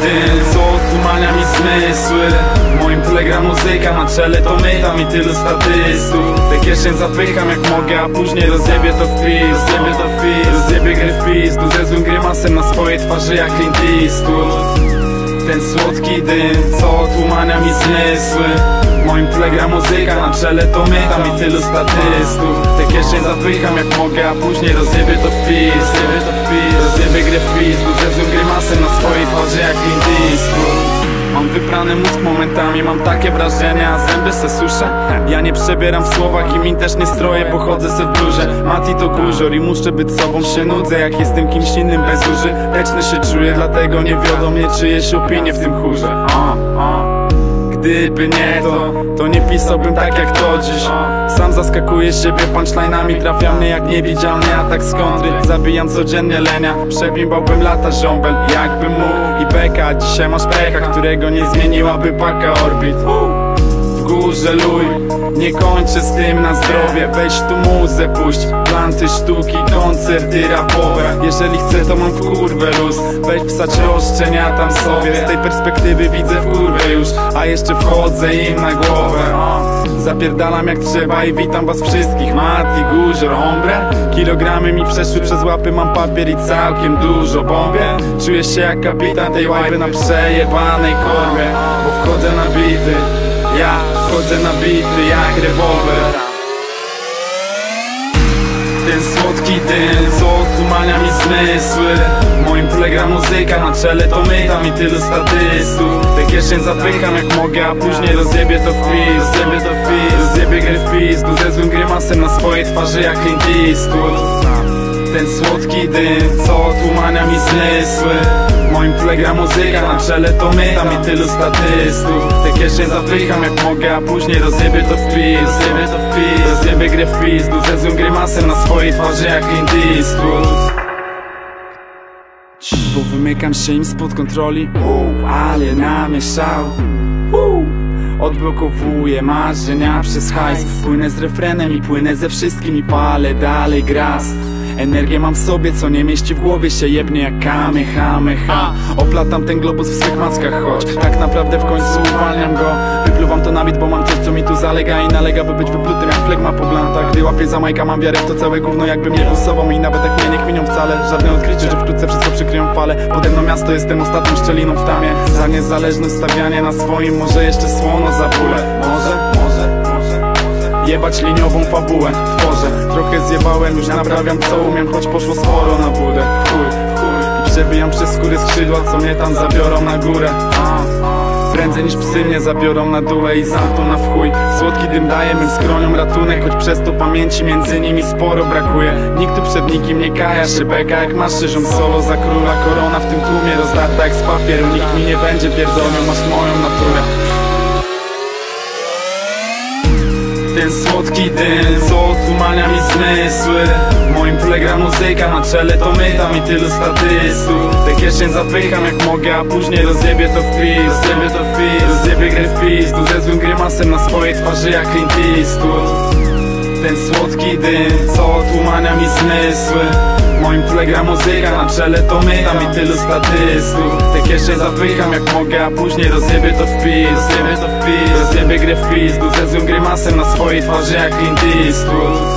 dym, co otumania mi zmysły? W moim tle gra muzyka, na czele to my, tam i tylu statystów. Te kieszeń zapycham jak mogę, a później rozjebie to w pis Rozjebie to w pis, rozjebie gry w pis Tu ze złym grymasem na swojej twarzy jak Clint Eastwood. Ten słodki dym, co otłumania mi zmysły? W moim tle gra muzyka, na czele to my, tam i tylu statystów. Te kieszeń zapycham jak mogę, a później rozjebie to w pis To w pis Budzę grymasem na swojej twarzy jak Eastwood Mam wyprany mózg momentami, mam takie wrażenia, a zęby se suszę. Ja nie przebieram w słowach i mi też nie stroję, bo chodzę se w blurze. Mati to guzior i muszę być sobą, się nudzę jak jestem kimś innym bez uży Teczny się czuję, dlatego nie wiodą mnie czyjeś opinie w tym chórze. Gdyby nie to, to nie pisałbym tak jak to dziś zaskakuję siebie punchline'ami Trafia mnie jak niewidzialny atak z kontry Zabijam codziennie lenia Przebimbałbym lata żąbel Jakbym mógł. I beka Dzisiaj masz pecha, którego nie zmieniłaby paka orbit górze luj. Nie kończę z tym na zdrowie. Weź tu muzę, puść. Planty sztuki, koncerty rapowe. Jeżeli chcę to mam w kurwę luz. Weź wsać roszczenia tam sobie. Z tej perspektywy widzę w kurwę już. A jeszcze wchodzę im na głowę. Zapierdalam jak trzeba i witam was wszystkich. Mati, Guzior, Hombre Kilogramy mi przeszły przez łapy. Mam papier i całkiem dużo bombie. Czuję się jak kapitan tej łajby na przejebanej korbie Bo wchodzę na bity ja chodzę na bity jak rewolwer. Ten słodki dym, co otumania mi zmysły. Moim tle gra muzyka, na czele to my, tam i tylu statystów. Te kieszeń zapycham jak mogę, a później rozjebie to w pis Rozjebie to w pis, rozjebie gry w pis Tu ze złym grymasem na swojej twarzy jak Clint Eastwood ten słodki dym, co otłumania mi zmysły W moim tle gra muzyka, na czele to my, tam i tylu statystów. Te kieszeń zapycham jak mogę, a później rozjebie to w pis Rozjebie to w pis, rozjebie grę w pis Tu ze grymasem na swojej twarzy jak Clint Bo wymykam się im spod kontroli. Ale namieszał. Odblokowuję marzenia przez hajs. Płynę z refrenem i płynę ze wszystkim i palę dalej gras Energię mam w sobie, co nie mieści w głowie się jebnie jak kamehameha Oplatam ten globus w swych mackach, choć tak naprawdę w końcu uwalniam go. Wypluwam to na bit, bo mam coś, co mi tu zalega i nalega, by być wyplutym jak flegma po blantach. Gdy łapię za majka, mam wiarę w to całe gówno, jakby mnie busował I nawet jak mnie nie kminią wcale, żadne odkrycie, że wkrótce wszystko przykryją fale. Pode mną miasto, jestem ostatnią szczeliną w tamie. Za niezależność stawianie na swoim, może jeszcze słono za bólę Może, może, może Jebać liniową fabułę tworzę Trochę zjebałem, już naprawiam co umiem Choć poszło sporo na budę Chuj, chuj. I przebijam przez skóry skrzydła Co mnie tam zabiorą na górę. Prędzej niż psy mnie zabiorą na dół i zamkną na wchuj Słodki dym daje mym skroniom ratunek Choć przez to pamięci między nimi sporo brakuje. Nikt tu przed nikim nie kaja się beka Jak masz szyżą. Solo za króla Korona w tym tłumie rozdarta jak z papieru. Nikt mi nie będzie pierdolnił, masz moją naturę ten słodki dym, co otumania mi zmysły. W moim tle gra muzyka, na czele to my, tam i tylu statystów. Te kieszeń zapycham jak mogę, a później rozjebie to w pis Rozjebie to w pis, rozjebie grę w pis ze złym grymasem na swojej twarzy jak Clint Eastwood. Ten słodki dym, co otłumania mi zmysły W moim tle gra muzyka, na czele to my, tam i tylu statystów. Te kieszeń zapycham jak mogę, a później rozjebie to w pis Rozjebie to w pis, rozjebie grę w pis ze złym grymasem na swojej twarzy jak Clint Eastwood